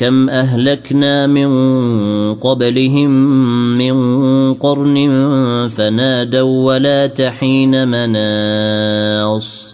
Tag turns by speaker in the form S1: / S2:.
S1: كم اهلكنا من قبلهم من قرن فنادوا ولا تحين مناص